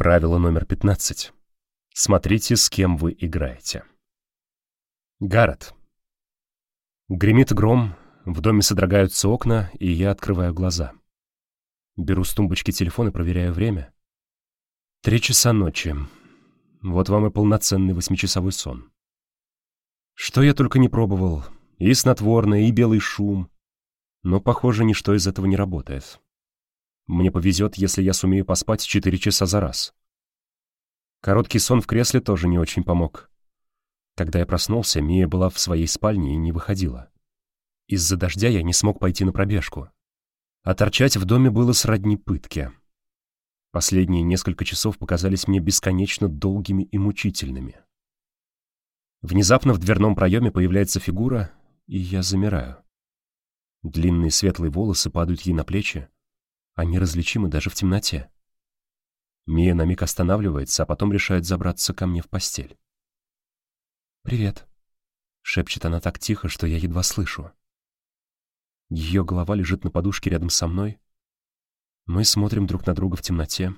Правило номер 15. Смотрите, с кем вы играете. Гаррет. Гремит гром, в доме содрогаются окна, и я открываю глаза. Беру с тумбочки телефон и проверяю время. Три часа ночи. Вот вам и полноценный восьмичасовой сон. Что я только не пробовал. И снотворное, и белый шум. Но, похоже, ничто из этого не работает. Мне повезет, если я сумею поспать четыре часа за раз. Короткий сон в кресле тоже не очень помог. Когда я проснулся, Мия была в своей спальне и не выходила. Из-за дождя я не смог пойти на пробежку. А торчать в доме было сродни пытке. Последние несколько часов показались мне бесконечно долгими и мучительными. Внезапно в дверном проеме появляется фигура, и я замираю. Длинные светлые волосы падают ей на плечи, они различимы даже в темноте. Мия на миг останавливается, а потом решает забраться ко мне в постель. «Привет», — шепчет она так тихо, что я едва слышу. Ее голова лежит на подушке рядом со мной. Мы смотрим друг на друга в темноте.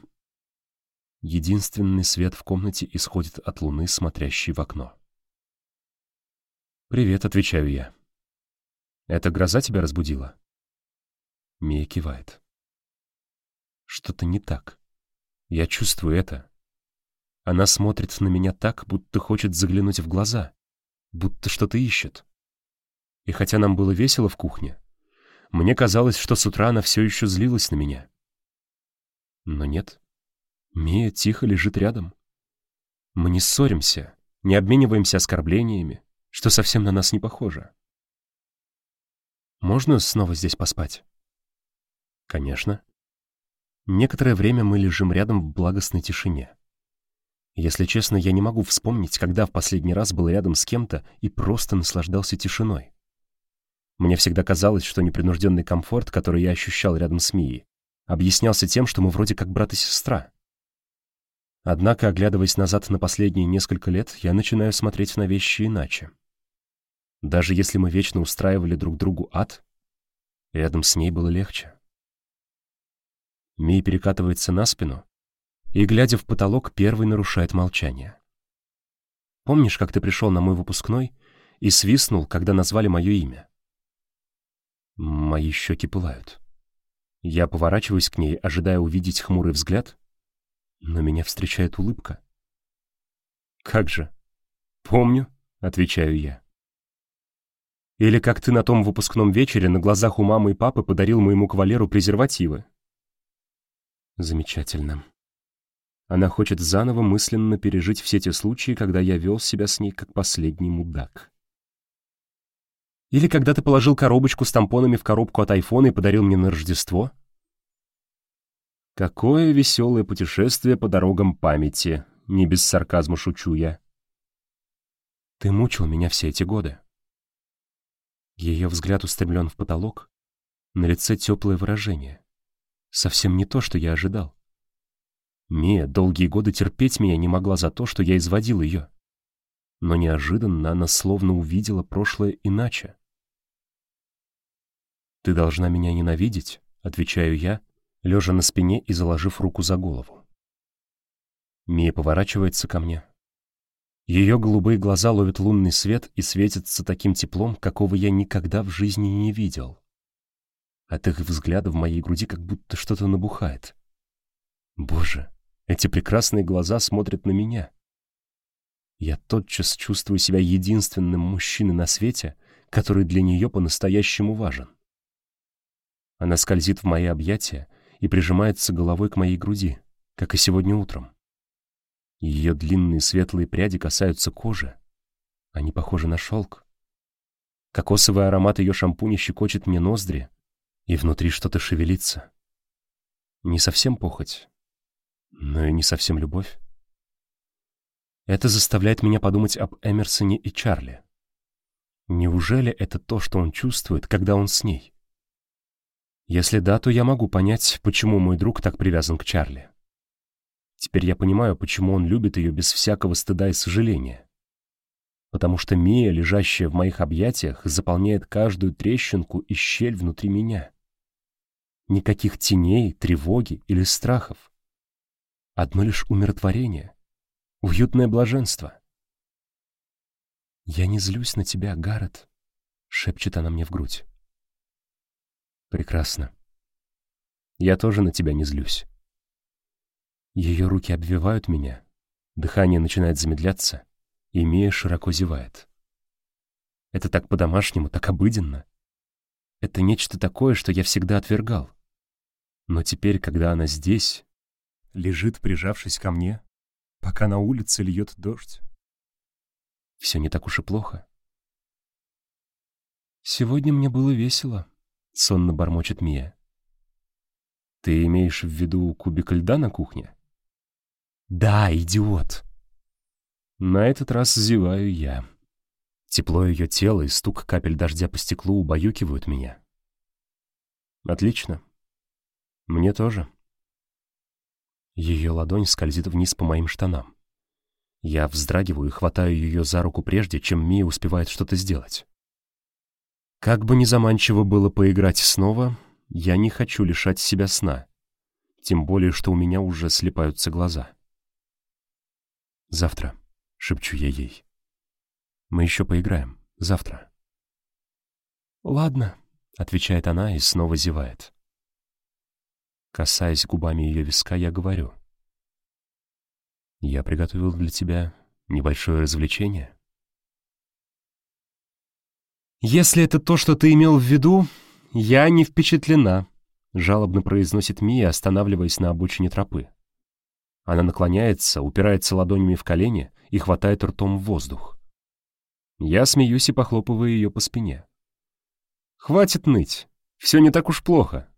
Единственный свет в комнате исходит от луны, смотрящей в окно. «Привет», — отвечаю я. «Это гроза тебя разбудила?» Мия кивает. Что-то не так. Я чувствую это. Она смотрит на меня так, будто хочет заглянуть в глаза, будто что-то ищет. И хотя нам было весело в кухне, мне казалось, что с утра она все еще злилась на меня. Но нет. Мия тихо лежит рядом. Мы не ссоримся, не обмениваемся оскорблениями, что совсем на нас не похоже. Можно снова здесь поспать? Конечно. Некоторое время мы лежим рядом в благостной тишине. Если честно, я не могу вспомнить, когда в последний раз был рядом с кем-то и просто наслаждался тишиной. Мне всегда казалось, что непринужденный комфорт, который я ощущал рядом с Мией, объяснялся тем, что мы вроде как брат и сестра. Однако, оглядываясь назад на последние несколько лет, я начинаю смотреть на вещи иначе. Даже если мы вечно устраивали друг другу ад, рядом с ней было легче. Ми перекатывается на спину и, глядя в потолок, первый нарушает молчание. «Помнишь, как ты пришел на мой выпускной и свистнул, когда назвали мое имя?» Мои щеки пылают. Я поворачиваюсь к ней, ожидая увидеть хмурый взгляд, но меня встречает улыбка. «Как же?» «Помню», — отвечаю я. «Или как ты на том выпускном вечере на глазах у мамы и папы подарил моему кавалеру презервативы?» Замечательно. Она хочет заново мысленно пережить все те случаи, когда я вел себя с ней как последний мудак. Или когда ты положил коробочку с тампонами в коробку от айфона и подарил мне на Рождество? Какое веселое путешествие по дорогам памяти, не без сарказма шучу я. Ты мучил меня все эти годы. Ее взгляд устремлен в потолок, на лице теплое выражение. Совсем не то, что я ожидал. Мия долгие годы терпеть меня не могла за то, что я изводил ее. Но неожиданно она словно увидела прошлое иначе. «Ты должна меня ненавидеть», — отвечаю я, лежа на спине и заложив руку за голову. Мия поворачивается ко мне. Ее голубые глаза ловят лунный свет и светятся таким теплом, какого я никогда в жизни не видел. От их взгляда в моей груди как будто что-то набухает. Боже, эти прекрасные глаза смотрят на меня. Я тотчас чувствую себя единственным мужчиной на свете, который для нее по-настоящему важен. Она скользит в мои объятия и прижимается головой к моей груди, как и сегодня утром. Ее длинные светлые пряди касаются кожи. Они похожи на шелк. Кокосовый аромат ее шампуня щекочет мне ноздри, и внутри что-то шевелится. Не совсем похоть, но и не совсем любовь. Это заставляет меня подумать об Эмерсоне и Чарли. Неужели это то, что он чувствует, когда он с ней? Если да, то я могу понять, почему мой друг так привязан к Чарли. Теперь я понимаю, почему он любит ее без всякого стыда и сожаления потому что Мия, лежащая в моих объятиях, заполняет каждую трещинку и щель внутри меня. Никаких теней, тревоги или страхов. Одно лишь умиротворение, уютное блаженство. «Я не злюсь на тебя, Гаррет», — шепчет она мне в грудь. «Прекрасно. Я тоже на тебя не злюсь». Ее руки обвивают меня, дыхание начинает замедляться, и Мия широко зевает. Это так по-домашнему, так обыденно. Это нечто такое, что я всегда отвергал. Но теперь, когда она здесь, лежит, прижавшись ко мне, пока на улице льет дождь, все не так уж и плохо. «Сегодня мне было весело», — сонно бормочет Мия. «Ты имеешь в виду кубик льда на кухне?» «Да, идиот!» На этот раз зеваю я. Тепло ее тела и стук капель дождя по стеклу убаюкивают меня. Отлично. Мне тоже. Ее ладонь скользит вниз по моим штанам. Я вздрагиваю и хватаю ее за руку прежде, чем Мия успевает что-то сделать. Как бы ни заманчиво было поиграть снова, я не хочу лишать себя сна. Тем более, что у меня уже слепаются глаза. «Завтра», — шепчу я ей. Мы еще поиграем. Завтра». «Ладно», — отвечает она и снова зевает. Касаясь губами ее виска, я говорю. «Я приготовил для тебя небольшое развлечение». «Если это то, что ты имел в виду, я не впечатлена», — жалобно произносит Мия, останавливаясь на обочине тропы. Она наклоняется, упирается ладонями в колени и хватает ртом в воздух. Я смеюсь и похлопываю ее по спине. «Хватит ныть. Все не так уж плохо».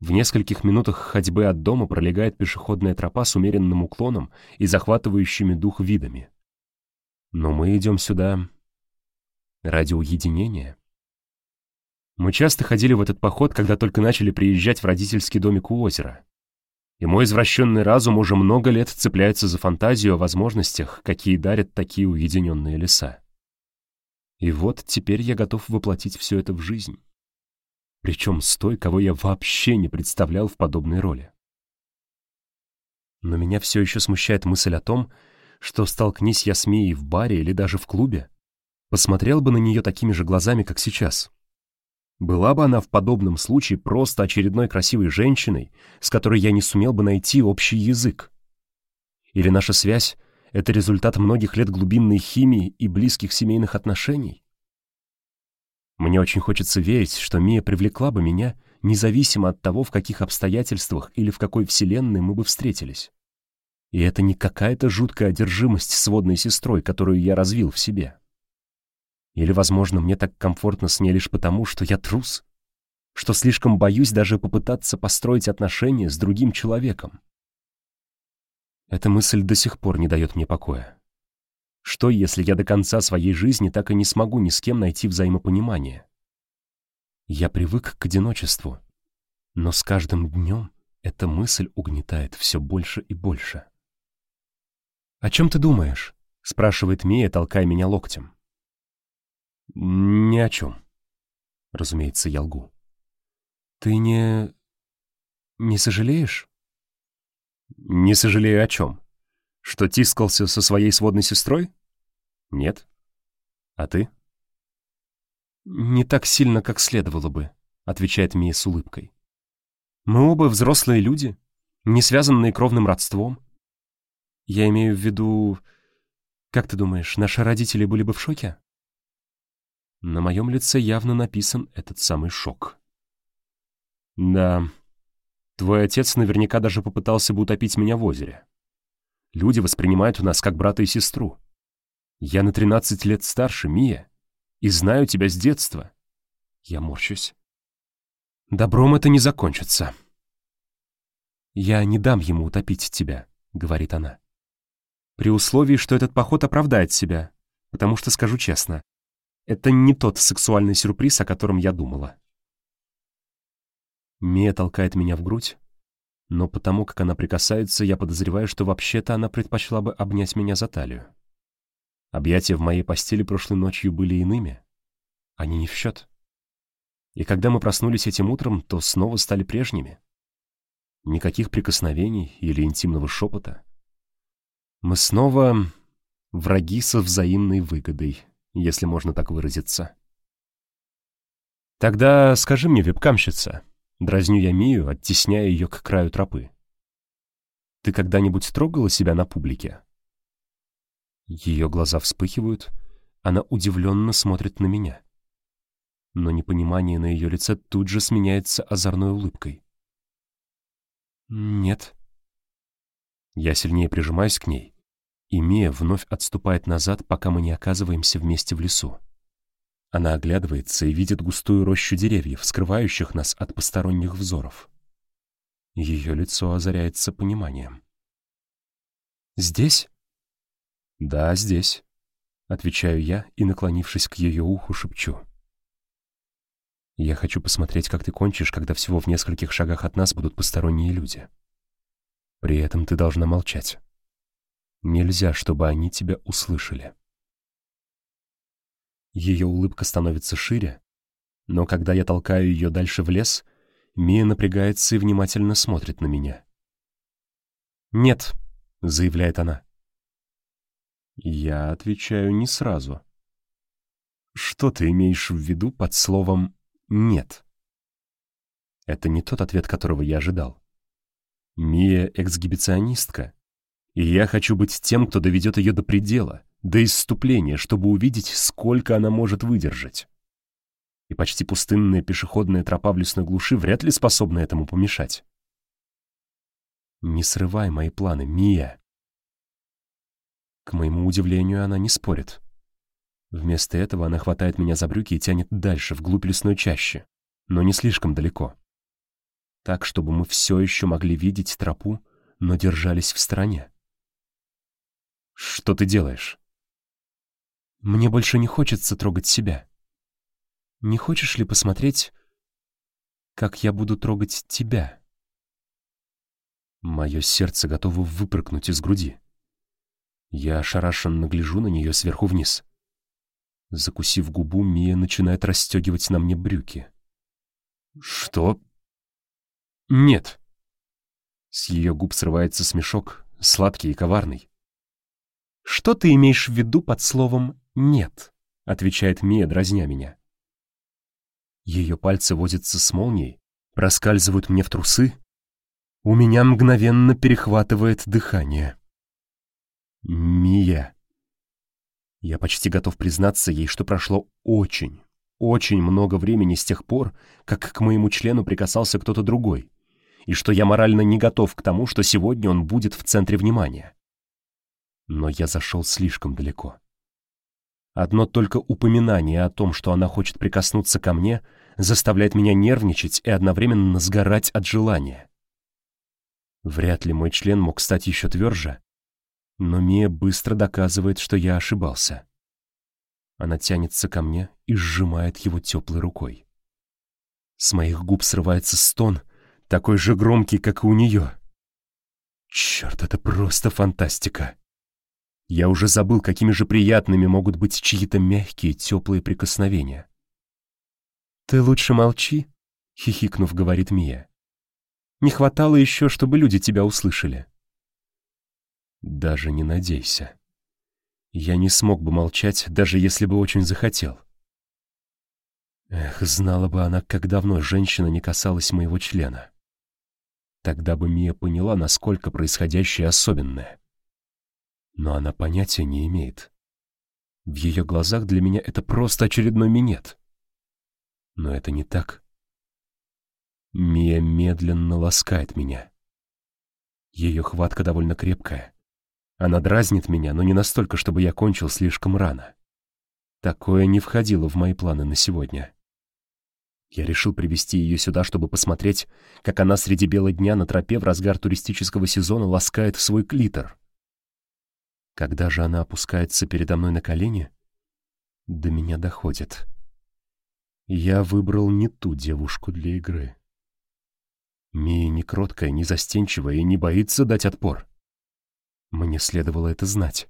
В нескольких минутах ходьбы от дома пролегает пешеходная тропа с умеренным уклоном и захватывающими дух видами. Но мы идем сюда ради уединения. Мы часто ходили в этот поход, когда только начали приезжать в родительский домик у озера. И мой извращенный разум уже много лет цепляется за фантазию о возможностях, какие дарят такие уединенные леса. И вот теперь я готов воплотить все это в жизнь. Причем с той, кого я вообще не представлял в подобной роли. Но меня все еще смущает мысль о том, что столкнись я с Мией в баре или даже в клубе, посмотрел бы на нее такими же глазами, как сейчас. Была бы она в подобном случае просто очередной красивой женщиной, с которой я не сумел бы найти общий язык. Или наша связь это результат многих лет глубинной химии и близких семейных отношений? Мне очень хочется верить, что Мия привлекла бы меня, независимо от того, в каких обстоятельствах или в какой вселенной мы бы встретились. И это не какая-то жуткая одержимость сводной сестрой, которую я развил в себе. Или, возможно, мне так комфортно с ней лишь потому, что я трус, что слишком боюсь даже попытаться построить отношения с другим человеком. Эта мысль до сих пор не дает мне покоя. Что, если я до конца своей жизни так и не смогу ни с кем найти взаимопонимание? Я привык к одиночеству, но с каждым днем эта мысль угнетает все больше и больше. «О чем ты думаешь?» — спрашивает Мия, толкая меня локтем. «Ни о чем», — разумеется, я лгу. «Ты не... не сожалеешь?» Не сожалею о чем? Что тискался со своей сводной сестрой? Нет. А ты? Не так сильно, как следовало бы, отвечает Мия с улыбкой. Мы оба взрослые люди, не связанные кровным родством. Я имею в виду... Как ты думаешь, наши родители были бы в шоке? На моем лице явно написан этот самый шок. Да, Твой отец наверняка даже попытался бы утопить меня в озере. Люди воспринимают нас как брата и сестру. Я на 13 лет старше, Мия, и знаю тебя с детства. Я морщусь. Добром это не закончится. Я не дам ему утопить тебя, говорит она. При условии, что этот поход оправдает себя, потому что, скажу честно, это не тот сексуальный сюрприз, о котором я думала. Мия толкает меня в грудь, но потому как она прикасается, я подозреваю, что вообще-то она предпочла бы обнять меня за талию. Объятия в моей постели прошлой ночью были иными. Они не в счет. И когда мы проснулись этим утром, то снова стали прежними. Никаких прикосновений или интимного шепота. Мы снова враги со взаимной выгодой, если можно так выразиться. «Тогда скажи мне, вебкамщица», — дразню я Мию, оттесняя ее к краю тропы. «Ты когда-нибудь трогала себя на публике?» Ее глаза вспыхивают, она удивленно смотрит на меня. Но непонимание на ее лице тут же сменяется озорной улыбкой. «Нет». Я сильнее прижимаюсь к ней, и вновь отступает назад, пока мы не оказываемся вместе в лесу. Она оглядывается и видит густую рощу деревьев, скрывающих нас от посторонних взоров. Ее лицо озаряется пониманием. «Здесь?» «Да, здесь», — отвечаю я и, наклонившись к ее уху, шепчу. «Я хочу посмотреть, как ты кончишь, когда всего в нескольких шагах от нас будут посторонние люди. При этом ты должна молчать. Нельзя, чтобы они тебя услышали». Ее улыбка становится шире, но когда я толкаю ее дальше в лес, Мия напрягается и внимательно смотрит на меня. «Нет», — заявляет она. Я отвечаю не сразу. Что ты имеешь в виду под словом «нет»? Это не тот ответ, которого я ожидал. Мия — эксгибиционистка, и я хочу быть тем, кто доведет ее до предела, до исступления, чтобы увидеть, сколько она может выдержать. И почти пустынная пешеходная тропа в лесной глуши вряд ли способна этому помешать. Не срывай мои планы, Мия. К моему удивлению, она не спорит. Вместо этого она хватает меня за брюки и тянет дальше, вглубь лесной чащи, но не слишком далеко. Так, чтобы мы все еще могли видеть тропу, но держались в стороне. «Что ты делаешь?» «Мне больше не хочется трогать себя. Не хочешь ли посмотреть, как я буду трогать тебя?» Мое сердце готово выпрыгнуть из груди. Я ошарашенно гляжу на нее сверху вниз. Закусив губу, Мия начинает расстегивать на мне брюки. «Что?» «Нет». С ее губ срывается смешок, сладкий и коварный. «Что ты имеешь в виду под словом «нет»?» — отвечает Мия, дразня меня. Ее пальцы возятся с молнией, проскальзывают мне в трусы. У меня мгновенно перехватывает дыхание. Мия. Я почти готов признаться ей, что прошло очень, очень много времени с тех пор, как к моему члену прикасался кто-то другой, и что я морально не готов к тому, что сегодня он будет в центре внимания. Но я зашел слишком далеко. Одно только упоминание о том, что она хочет прикоснуться ко мне, заставляет меня нервничать и одновременно сгорать от желания. Вряд ли мой член мог стать еще тверже, но Мия быстро доказывает, что я ошибался. Она тянется ко мне и сжимает его теплой рукой. С моих губ срывается стон, такой же громкий, как и у нее. Черт, это просто фантастика. Я уже забыл, какими же приятными могут быть чьи-то мягкие, теплые прикосновения. «Ты лучше молчи», — хихикнув, говорит Мия. «Не хватало еще, чтобы люди тебя услышали». Даже не надейся. Я не смог бы молчать, даже если бы очень захотел. Эх, знала бы она, как давно женщина не касалась моего члена. Тогда бы Мия поняла, насколько происходящее особенное. Но она понятия не имеет. В ее глазах для меня это просто очередной минет. Но это не так. Мия медленно ласкает меня. Ее хватка довольно крепкая. Она дразнит меня, но не настолько, чтобы я кончил слишком рано. Такое не входило в мои планы на сегодня. Я решил привести ее сюда, чтобы посмотреть, как она среди бела дня на тропе в разгар туристического сезона ласкает свой клитор. Когда же она опускается передо мной на колени, до меня доходит. Я выбрал не ту девушку для игры. Мия не кроткая, не застенчивая и не боится дать отпор. Мне следовало это знать.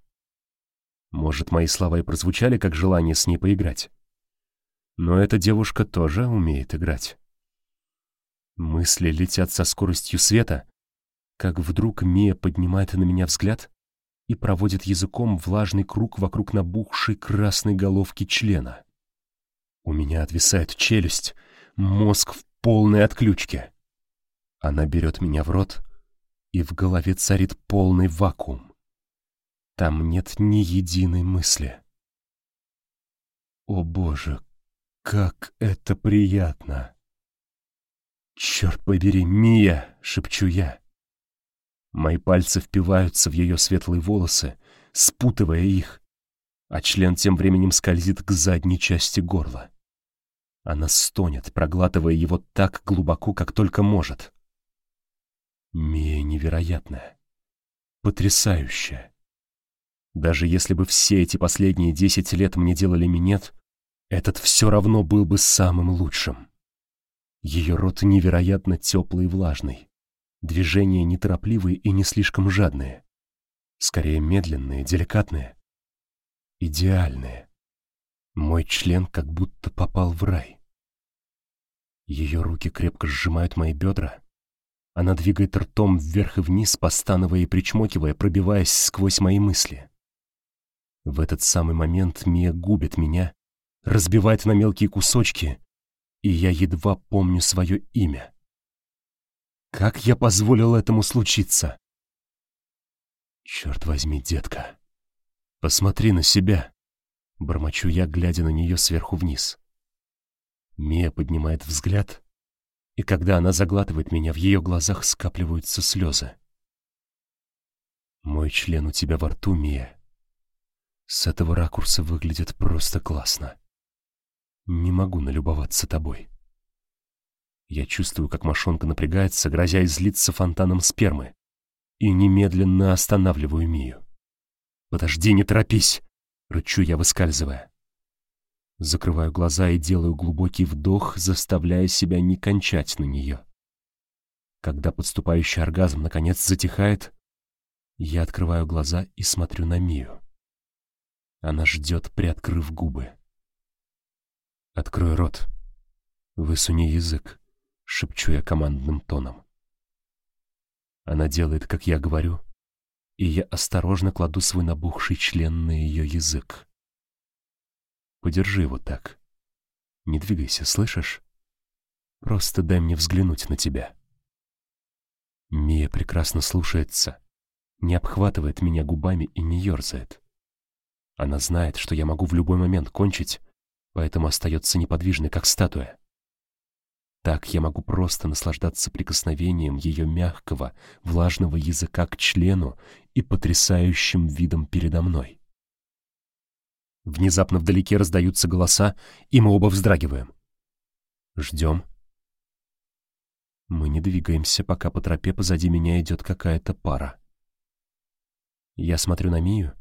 Может, мои слова и прозвучали как желание с ней поиграть. Но эта девушка тоже умеет играть. Мысли летят со скоростью света, как вдруг Мия поднимает на меня взгляд и проводит языком влажный круг вокруг набухшей красной головки члена. У меня отвисает челюсть, мозг в полной отключке. Она берет меня в рот, и в голове царит полный вакуум. Там нет ни единой мысли. О боже, как это приятно! «Черт побери, Мия!» — шепчу я. Мои пальцы впиваются в ее светлые волосы, спутывая их, а член тем временем скользит к задней части горла. Она стонет, проглатывая его так глубоко, как только может. Мия невероятная, потрясающая. Даже если бы все эти последние десять лет мне делали минет, этот все равно был бы самым лучшим. Ее рот невероятно теплый и влажный. Движения неторопливые и не слишком жадные. Скорее медленные, деликатные. Идеальные. Мой член как будто попал в рай. Ее руки крепко сжимают мои бедра. Она двигает ртом вверх и вниз, постановая и причмокивая, пробиваясь сквозь мои мысли. В этот самый момент Мия губит меня, разбивает на мелкие кусочки, и я едва помню свое имя. Как я позволил этому случиться? Черт возьми, детка, посмотри на себя, бормочу я, глядя на нее сверху вниз. Мия поднимает взгляд, и когда она заглатывает меня, в ее глазах скапливаются слезы. Мой член у тебя во рту, Мия. С этого ракурса выглядит просто классно. Не могу налюбоваться тобой. Я чувствую, как мошонка напрягается, грозя излиться фонтаном спермы, и немедленно останавливаю Мию. «Подожди, не торопись!» — рычу я, выскальзывая. Закрываю глаза и делаю глубокий вдох, заставляя себя не кончать на нее. Когда подступающий оргазм наконец затихает, я открываю глаза и смотрю на Мию. Она ждет, приоткрыв губы. «Открой рот. Высуни язык», — шепчу я командным тоном. Она делает, как я говорю, и я осторожно кладу свой набухший член на ее язык. Подержи его так. Не двигайся, слышишь? Просто дай мне взглянуть на тебя. Мия прекрасно слушается, не обхватывает меня губами и не ерзает. Она знает, что я могу в любой момент кончить, поэтому остается неподвижной, как статуя. Так я могу просто наслаждаться прикосновением ее мягкого, влажного языка к члену и потрясающим видом передо мной. Внезапно вдалеке раздаются голоса, и мы оба вздрагиваем. Ждем. Мы не двигаемся, пока по тропе позади меня идет какая-то пара. Я смотрю на Мию,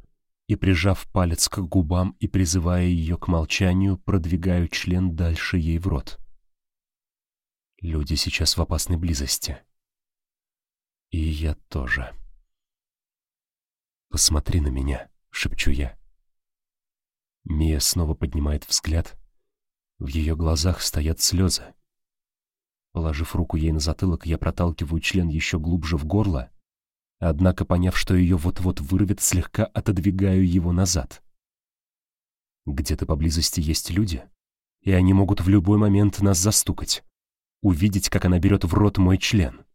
и, прижав палец к губам и призывая ее к молчанию, продвигаю член дальше ей в рот. Люди сейчас в опасной близости. И я тоже. «Посмотри на меня», — шепчу я. Мия снова поднимает взгляд. В ее глазах стоят слезы. Положив руку ей на затылок, я проталкиваю член еще глубже в горло Однако, поняв, что ее вот-вот вырвет, слегка отодвигаю его назад. Где-то поблизости есть люди, и они могут в любой момент нас застукать, увидеть, как она берет в рот мой член.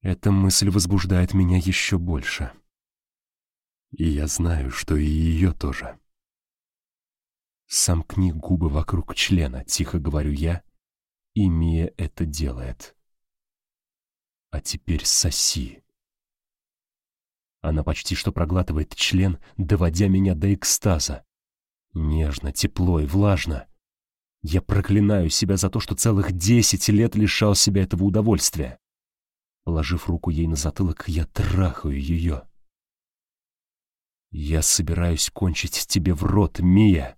Эта мысль возбуждает меня еще больше. И я знаю, что и ее тоже. «Сомкни губы вокруг члена», — тихо говорю я, и Мия это делает. «А теперь соси». Она почти что проглатывает член, доводя меня до экстаза. Нежно, тепло и влажно. Я проклинаю себя за то, что целых десять лет лишал себя этого удовольствия. Положив руку ей на затылок, я трахаю ее. «Я собираюсь кончить тебе в рот, Мия!»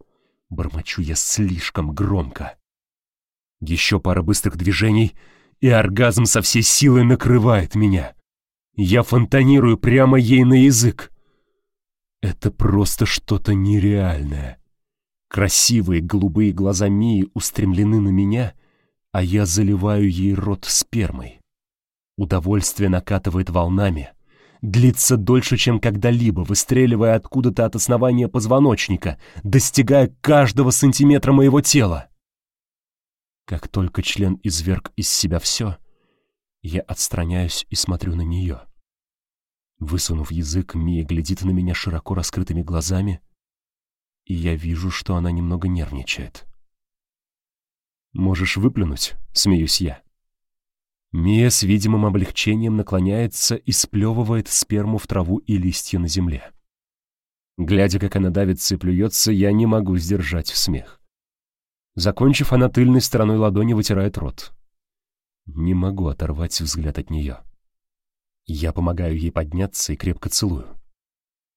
Бормочу я слишком громко. Еще пара быстрых движений, и оргазм со всей силы накрывает меня. Я фонтанирую прямо ей на язык. Это просто что-то нереальное. Красивые голубые глаза Мии устремлены на меня, а я заливаю ей рот спермой. Удовольствие накатывает волнами, длится дольше, чем когда-либо, выстреливая откуда-то от основания позвоночника, достигая каждого сантиметра моего тела. Как только член изверг из себя все, я отстраняюсь и смотрю на нее. Высунув язык, Мия глядит на меня широко раскрытыми глазами, и я вижу, что она немного нервничает. «Можешь выплюнуть?» — смеюсь я. Мия с видимым облегчением наклоняется и сплевывает сперму в траву и листья на земле. Глядя, как она давится и плюется, я не могу сдержать смех. Закончив, она тыльной стороной ладони вытирает рот. Не могу оторвать взгляд от нее. Я помогаю ей подняться и крепко целую.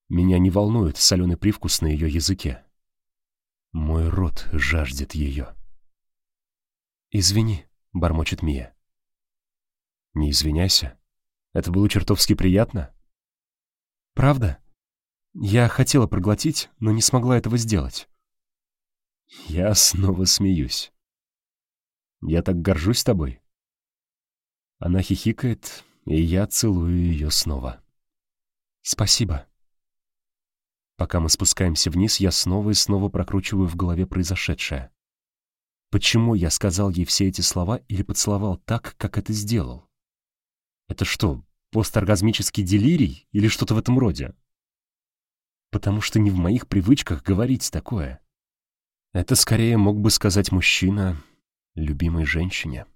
Меня не волнует соленый привкус на ее языке. Мой рот жаждет ее. «Извини», — бормочет Мия. «Не извиняйся. Это было чертовски приятно». «Правда? Я хотела проглотить, но не смогла этого сделать». Я снова смеюсь. «Я так горжусь тобой». Она хихикает, и я целую ее снова. «Спасибо». Пока мы спускаемся вниз, я снова и снова прокручиваю в голове произошедшее. Почему я сказал ей все эти слова или поцеловал так, как это сделал? Это что, посторгазмический делирий или что-то в этом роде? Потому что не в моих привычках говорить такое. Это скорее мог бы сказать мужчина любимой женщине.